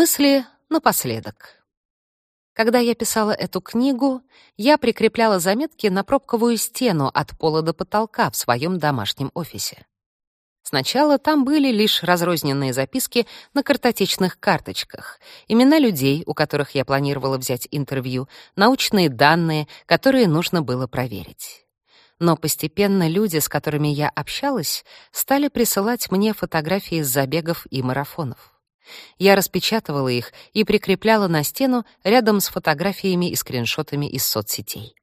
Мысли напоследок. Когда я писала эту книгу, я прикрепляла заметки на пробковую стену от пола до потолка в своем домашнем офисе. Сначала там были лишь разрозненные записки на картотечных карточках, имена людей, у которых я планировала взять интервью, научные данные, которые нужно было проверить. Но постепенно люди, с которыми я общалась, стали присылать мне фотографии из забегов и марафонов. Я распечатывала их и прикрепляла на стену рядом с фотографиями и скриншотами из соцсетей.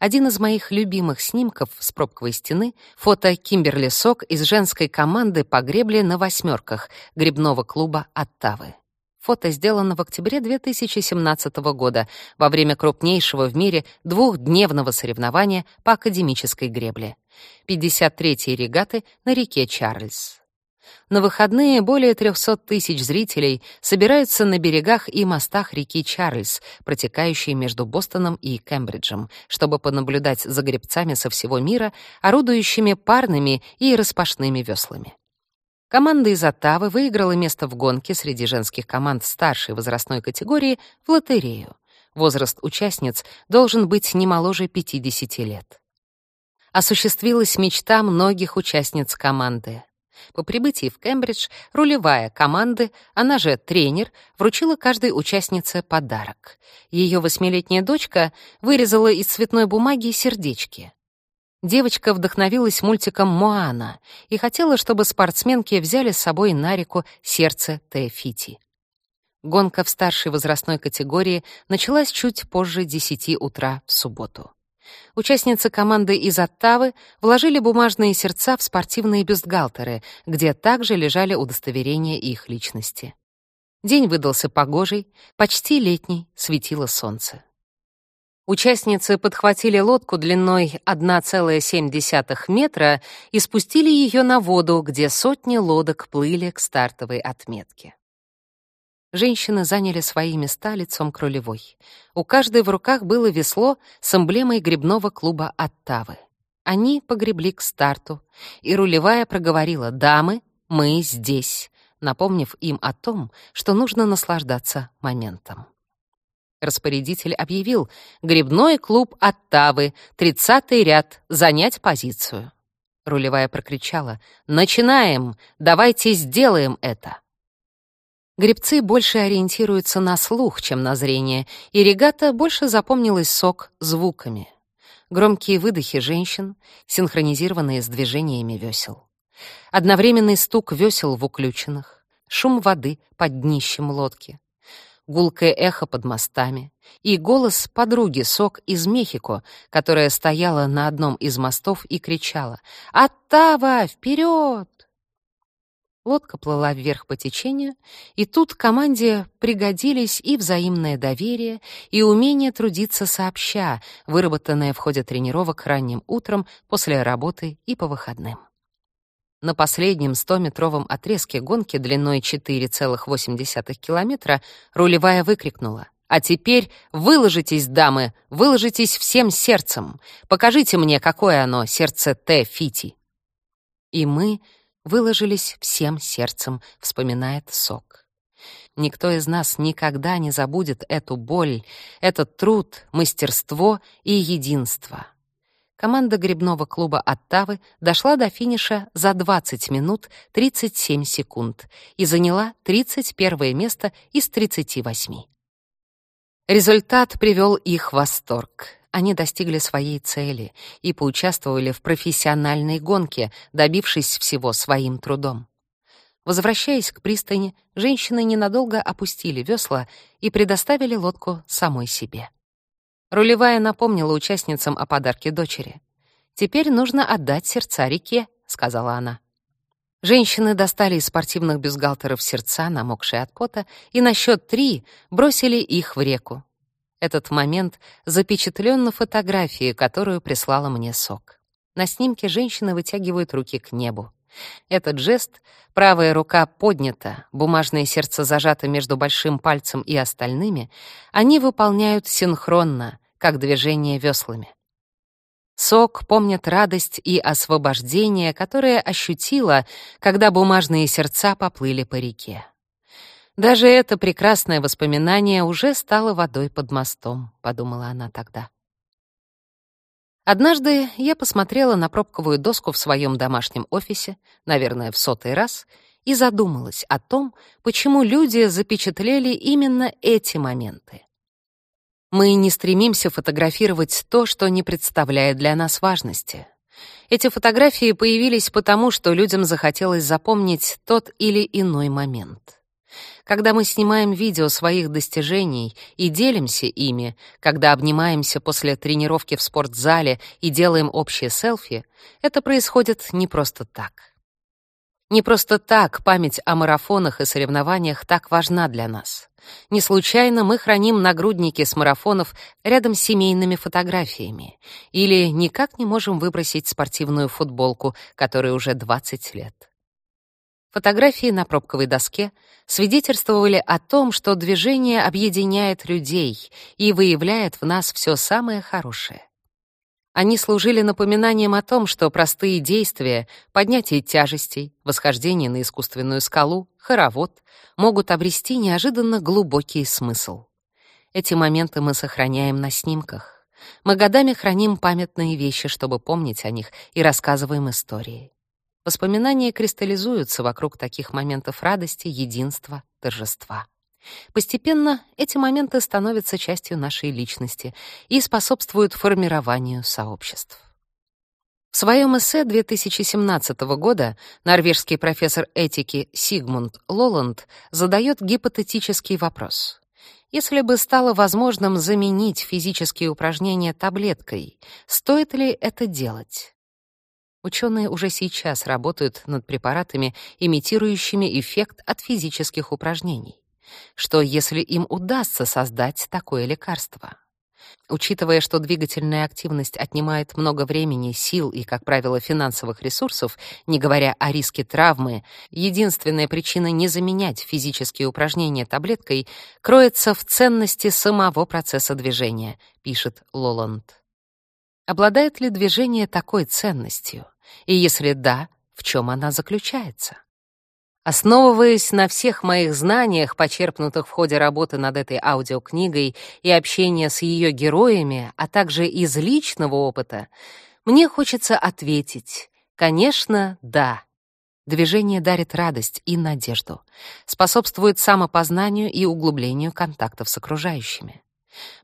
Один из моих любимых снимков с пробковой стены — фото Кимберли Сок из женской команды по гребле на восьмерках грибного клуба «Оттавы». Фото сделано в октябре 2017 года во время крупнейшего в мире двухдневного соревнования по академической гребле — 53-й регаты на реке Чарльз. На выходные более 300 тысяч зрителей собираются на берегах и мостах реки Чарльз, протекающей между Бостоном и Кембриджем, чтобы понаблюдать за гребцами со всего мира, орудующими парными и распашными веслами. Команда из Оттавы выиграла место в гонке среди женских команд старшей возрастной категории в лотерею. Возраст участниц должен быть не моложе 50 лет. Осуществилась мечта многих участниц команды. По прибытии в Кембридж рулевая команды, она же тренер, вручила каждой участнице подарок. Ее восьмилетняя дочка вырезала из цветной бумаги сердечки. Девочка вдохновилась мультиком «Моана» и хотела, чтобы спортсменки взяли с собой на реку сердце Теофити. Гонка в старшей возрастной категории началась чуть позже 10 утра в субботу. Участницы команды из Оттавы вложили бумажные сердца в спортивные бюстгальтеры, где также лежали удостоверения их личности. День выдался погожий, почти летний, светило солнце. Участницы подхватили лодку длиной 1,7 метра и спустили ее на воду, где сотни лодок плыли к стартовой отметке. Женщины заняли свои места лицом к рулевой. У каждой в руках было весло с эмблемой грибного клуба «Оттавы». Они погребли к старту, и рулевая проговорила «Дамы, мы здесь», напомнив им о том, что нужно наслаждаться моментом. Распорядитель объявил «Грибной клуб «Оттавы», тридцатый ряд, занять позицию». Рулевая прокричала «Начинаем! Давайте сделаем это!» Гребцы больше ориентируются на слух, чем на зрение, и регата больше запомнилась сок звуками. Громкие выдохи женщин, синхронизированные с движениями весел. Одновременный стук весел в уключенных, шум воды под днищем лодки, гулкое эхо под мостами и голос подруги Сок из Мехико, которая стояла на одном из мостов и кричала «Оттава! Вперед!» Лодка плыла вверх по течению, и тут команде пригодились и взаимное доверие, и умение трудиться сообща, выработанное в ходе тренировок ранним утром, после работы и по выходным. На последнем 100-метровом отрезке гонки длиной 4,8 километра рулевая выкрикнула «А теперь выложитесь, дамы, выложитесь всем сердцем! Покажите мне, какое оно, сердце Т. Фити!» И мы выложились всем сердцем, вспоминает Сок. Никто из нас никогда не забудет эту боль, этот труд, мастерство и единство. Команда грибного клуба «Оттавы» дошла до финиша за 20 минут 37 секунд и заняла 31 место из 38. Результат привел их в восторг они достигли своей цели и поучаствовали в профессиональной гонке, добившись всего своим трудом. Возвращаясь к пристани, женщины ненадолго опустили весла и предоставили лодку самой себе. Рулевая напомнила участницам о подарке дочери. «Теперь нужно отдать сердца реке», — сказала она. Женщины достали из спортивных бюстгальтеров сердца, намокшие от пота, и на счет три бросили их в реку. Этот момент запечатлен на фотографии, которую прислала мне Сок. На снимке женщины вытягивают руки к небу. Этот жест, правая рука поднята, бумажное сердце зажато между большим пальцем и остальными, они выполняют синхронно, как движение веслами. Сок помнит радость и освобождение, которое ощутила, когда бумажные сердца поплыли по реке. Даже это прекрасное воспоминание уже стало водой под мостом, подумала она тогда. Однажды я посмотрела на пробковую доску в своем домашнем офисе, наверное, в сотый раз, и задумалась о том, почему люди запечатлели именно эти моменты. Мы не стремимся фотографировать то, что не представляет для нас важности. Эти фотографии появились потому, что людям захотелось запомнить тот или иной момент. Когда мы снимаем видео своих достижений и делимся ими, когда обнимаемся после тренировки в спортзале и делаем общие селфи, это происходит не просто так. Не просто так память о марафонах и соревнованиях так важна для нас. Не случайно мы храним нагрудники с марафонов рядом с семейными фотографиями или никак не можем выбросить спортивную футболку, которой уже 20 лет. Фотографии на пробковой доске свидетельствовали о том, что движение объединяет людей и выявляет в нас все самое хорошее. Они служили напоминанием о том, что простые действия — поднятие тяжестей, восхождение на искусственную скалу, хоровод — могут обрести неожиданно глубокий смысл. Эти моменты мы сохраняем на снимках. Мы годами храним памятные вещи, чтобы помнить о них, и рассказываем истории. Воспоминания кристаллизуются вокруг таких моментов радости, единства, торжества. Постепенно эти моменты становятся частью нашей личности и способствуют формированию сообществ. В своем эссе 2017 года норвежский профессор этики Сигмунд Лоланд задает гипотетический вопрос. Если бы стало возможным заменить физические упражнения таблеткой, стоит ли это делать? Ученые уже сейчас работают над препаратами, имитирующими эффект от физических упражнений. Что, если им удастся создать такое лекарство? Учитывая, что двигательная активность отнимает много времени, сил и, как правило, финансовых ресурсов, не говоря о риске травмы, единственная причина не заменять физические упражнения таблеткой кроется в ценности самого процесса движения, пишет Лоланд. Обладает ли движение такой ценностью? И если да, в чем она заключается? Основываясь на всех моих знаниях, почерпнутых в ходе работы над этой аудиокнигой и общения с ее героями, а также из личного опыта, мне хочется ответить, конечно, да. Движение дарит радость и надежду, способствует самопознанию и углублению контактов с окружающими.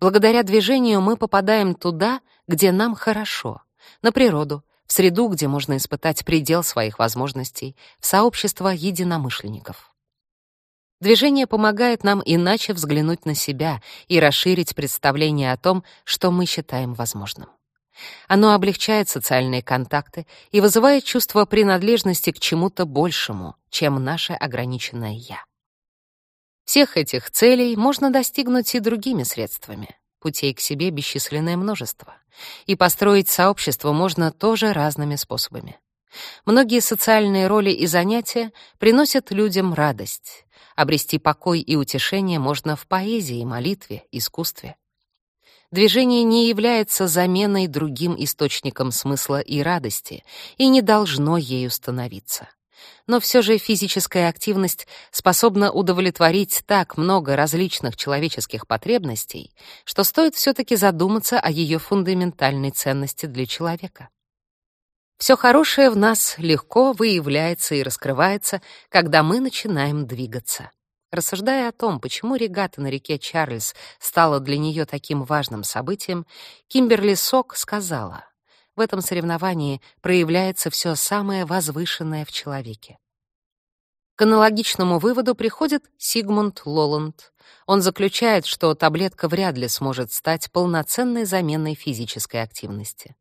Благодаря движению мы попадаем туда, где нам хорошо, на природу, среду, где можно испытать предел своих возможностей, в сообщество единомышленников. Движение помогает нам иначе взглянуть на себя и расширить представление о том, что мы считаем возможным. Оно облегчает социальные контакты и вызывает чувство принадлежности к чему-то большему, чем наше ограниченное «я». Всех этих целей можно достигнуть и другими средствами. Путей к себе бесчисленное множество. И построить сообщество можно тоже разными способами. Многие социальные роли и занятия приносят людям радость. Обрести покой и утешение можно в поэзии, молитве, искусстве. Движение не является заменой другим источником смысла и радости и не должно ею становиться но все же физическая активность способна удовлетворить так много различных человеческих потребностей, что стоит все-таки задуматься о ее фундаментальной ценности для человека. Все хорошее в нас легко выявляется и раскрывается, когда мы начинаем двигаться. Рассуждая о том, почему регата на реке Чарльз стала для нее таким важным событием, Кимберли Сок сказала — в этом соревновании проявляется все самое возвышенное в человеке. К аналогичному выводу приходит Сигмунд Лоланд. Он заключает, что таблетка вряд ли сможет стать полноценной заменой физической активности.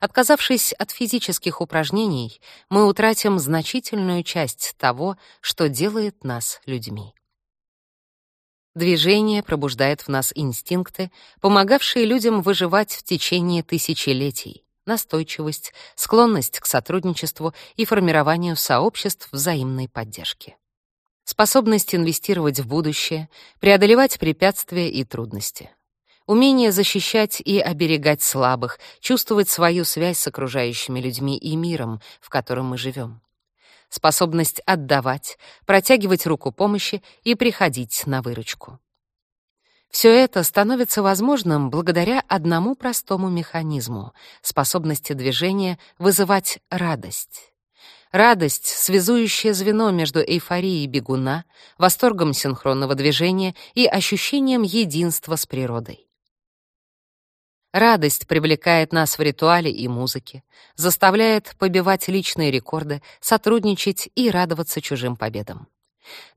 Отказавшись от физических упражнений, мы утратим значительную часть того, что делает нас людьми. Движение пробуждает в нас инстинкты, помогавшие людям выживать в течение тысячелетий настойчивость, склонность к сотрудничеству и формированию сообществ взаимной поддержки. Способность инвестировать в будущее, преодолевать препятствия и трудности. Умение защищать и оберегать слабых, чувствовать свою связь с окружающими людьми и миром, в котором мы живем. способность отдавать, протягивать руку помощи и приходить на выручку. Все это становится возможным благодаря одному простому механизму — способности движения вызывать радость. Радость — связующее звено между эйфорией бегуна, восторгом синхронного движения и ощущением единства с природой. Радость привлекает нас в ритуале и музыке, заставляет побивать личные рекорды, сотрудничать и радоваться чужим победам.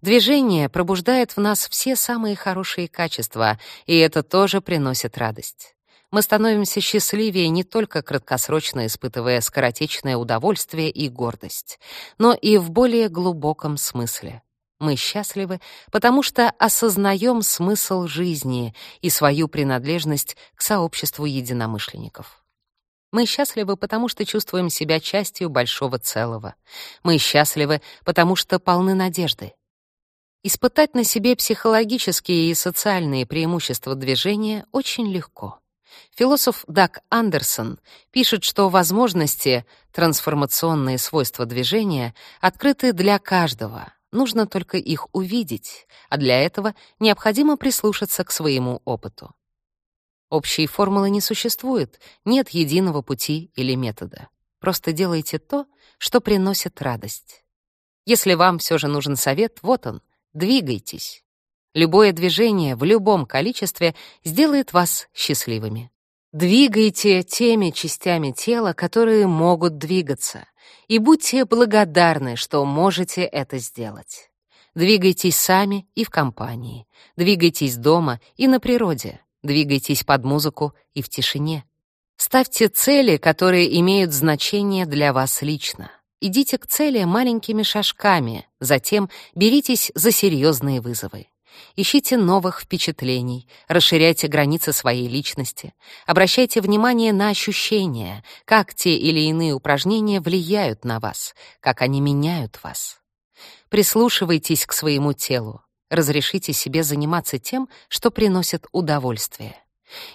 Движение пробуждает в нас все самые хорошие качества, и это тоже приносит радость. Мы становимся счастливее не только краткосрочно испытывая скоротечное удовольствие и гордость, но и в более глубоком смысле. Мы счастливы, потому что осознаем смысл жизни и свою принадлежность к сообществу единомышленников. Мы счастливы, потому что чувствуем себя частью большого целого. Мы счастливы, потому что полны надежды. Испытать на себе психологические и социальные преимущества движения очень легко. Философ Даг Андерсон пишет, что возможности, трансформационные свойства движения открыты для каждого, Нужно только их увидеть, а для этого необходимо прислушаться к своему опыту. Общей формулы не существует, нет единого пути или метода. Просто делайте то, что приносит радость. Если вам все же нужен совет, вот он — двигайтесь. Любое движение в любом количестве сделает вас счастливыми. Двигайте теми частями тела, которые могут двигаться, и будьте благодарны, что можете это сделать. Двигайтесь сами и в компании, двигайтесь дома и на природе, двигайтесь под музыку и в тишине. Ставьте цели, которые имеют значение для вас лично. Идите к цели маленькими шажками, затем беритесь за серьезные вызовы. Ищите новых впечатлений, расширяйте границы своей личности, обращайте внимание на ощущения, как те или иные упражнения влияют на вас, как они меняют вас. Прислушивайтесь к своему телу, разрешите себе заниматься тем, что приносит удовольствие.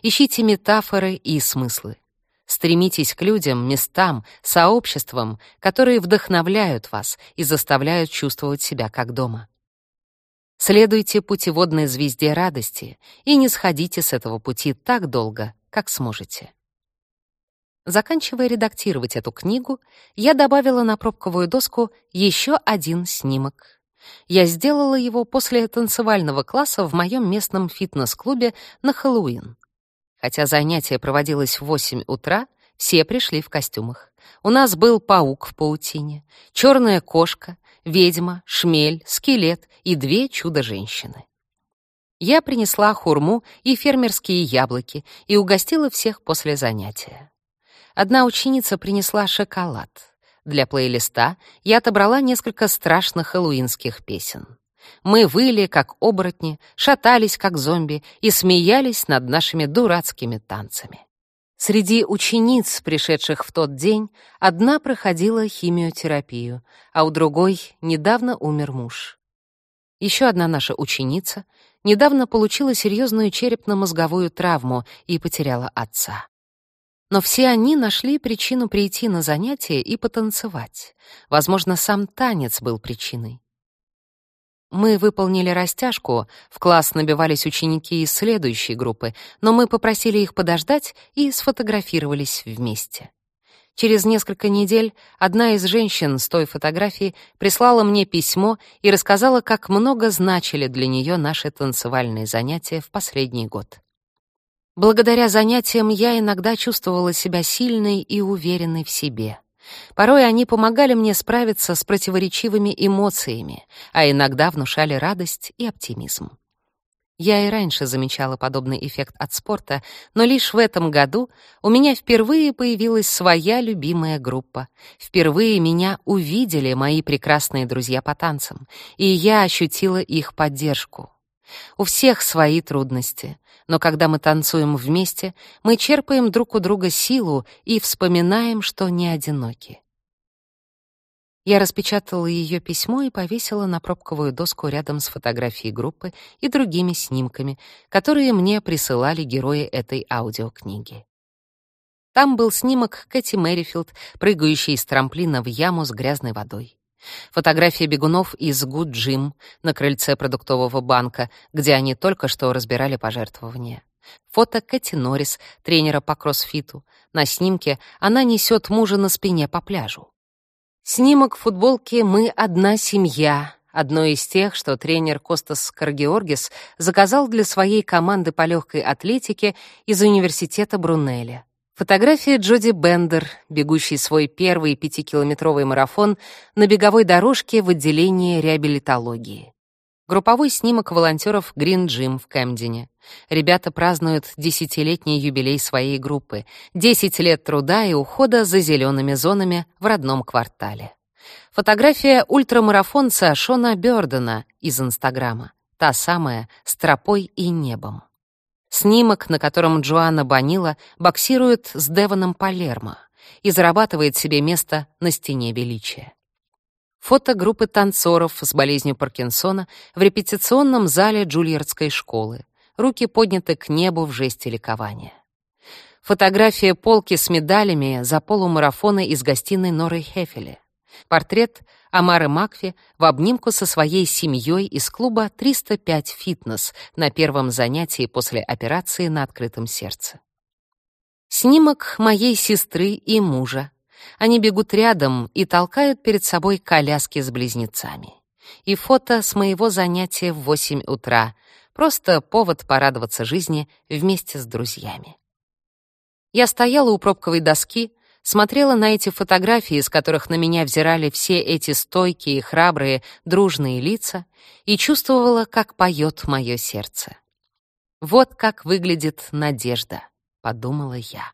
Ищите метафоры и смыслы. Стремитесь к людям, местам, сообществам, которые вдохновляют вас и заставляют чувствовать себя как дома. Следуйте путеводной звезде радости и не сходите с этого пути так долго, как сможете. Заканчивая редактировать эту книгу, я добавила на пробковую доску еще один снимок. Я сделала его после танцевального класса в моем местном фитнес-клубе на Хэллоуин. Хотя занятие проводилось в 8 утра, все пришли в костюмах. У нас был паук в паутине, черная кошка, ведьма, шмель, скелет и две чудо-женщины. Я принесла хурму и фермерские яблоки и угостила всех после занятия. Одна ученица принесла шоколад. Для плейлиста я отобрала несколько страшных хэллоуинских песен. Мы выли, как оборотни, шатались, как зомби, и смеялись над нашими дурацкими танцами. Среди учениц, пришедших в тот день, одна проходила химиотерапию, а у другой недавно умер муж. Еще одна наша ученица недавно получила серьезную черепно-мозговую травму и потеряла отца. Но все они нашли причину прийти на занятия и потанцевать. Возможно, сам танец был причиной. Мы выполнили растяжку, в класс набивались ученики из следующей группы, но мы попросили их подождать и сфотографировались вместе. Через несколько недель одна из женщин с той фотографии прислала мне письмо и рассказала, как много значили для нее наши танцевальные занятия в последний год. Благодаря занятиям я иногда чувствовала себя сильной и уверенной в себе. Порой они помогали мне справиться с противоречивыми эмоциями, а иногда внушали радость и оптимизм. Я и раньше замечала подобный эффект от спорта, но лишь в этом году у меня впервые появилась своя любимая группа. Впервые меня увидели мои прекрасные друзья по танцам, и я ощутила их поддержку. У всех свои трудности, но когда мы танцуем вместе, мы черпаем друг у друга силу и вспоминаем, что не одиноки. Я распечатала ее письмо и повесила на пробковую доску рядом с фотографией группы и другими снимками, которые мне присылали герои этой аудиокниги. Там был снимок Кэти Мэрифилд, прыгающей с трамплина в яму с грязной водой. Фотография бегунов из Gym на крыльце продуктового банка, где они только что разбирали пожертвования. Фото Кэти Норрис, тренера по кроссфиту. На снимке она несет мужа на спине по пляжу. Снимок футболки «Мы одна семья», одной из тех, что тренер Костас Каргеоргис заказал для своей команды по легкой атлетике из университета Брунеля. Фотография Джоди Бендер, бегущей свой первый пятикилометровый марафон на беговой дорожке в отделении реабилитологии. Групповой снимок волонтеров Green Gym в Кэмдене. Ребята празднуют десятилетний юбилей своей группы. Десять лет труда и ухода за зелеными зонами в родном квартале. Фотография ультрамарафонца Шона Бёрдена из Инстаграма. Та самая, с тропой и небом. Снимок, на котором Джоанна Банила боксирует с Девоном Палермо и зарабатывает себе место на стене величия. Фото группы танцоров с болезнью Паркинсона в репетиционном зале Джульярдской школы. Руки подняты к небу в жесте ликования. Фотография полки с медалями за полумарафоны из гостиной Норы Хефеля. Портрет Амары Макфи в обнимку со своей семьей из клуба 305 «Фитнес» на первом занятии после операции на открытом сердце. Снимок моей сестры и мужа. Они бегут рядом и толкают перед собой коляски с близнецами. И фото с моего занятия в 8 утра. Просто повод порадоваться жизни вместе с друзьями. Я стояла у пробковой доски, смотрела на эти фотографии, из которых на меня взирали все эти стойкие, храбрые, дружные лица, и чувствовала, как поет мое сердце. «Вот как выглядит надежда», — подумала я.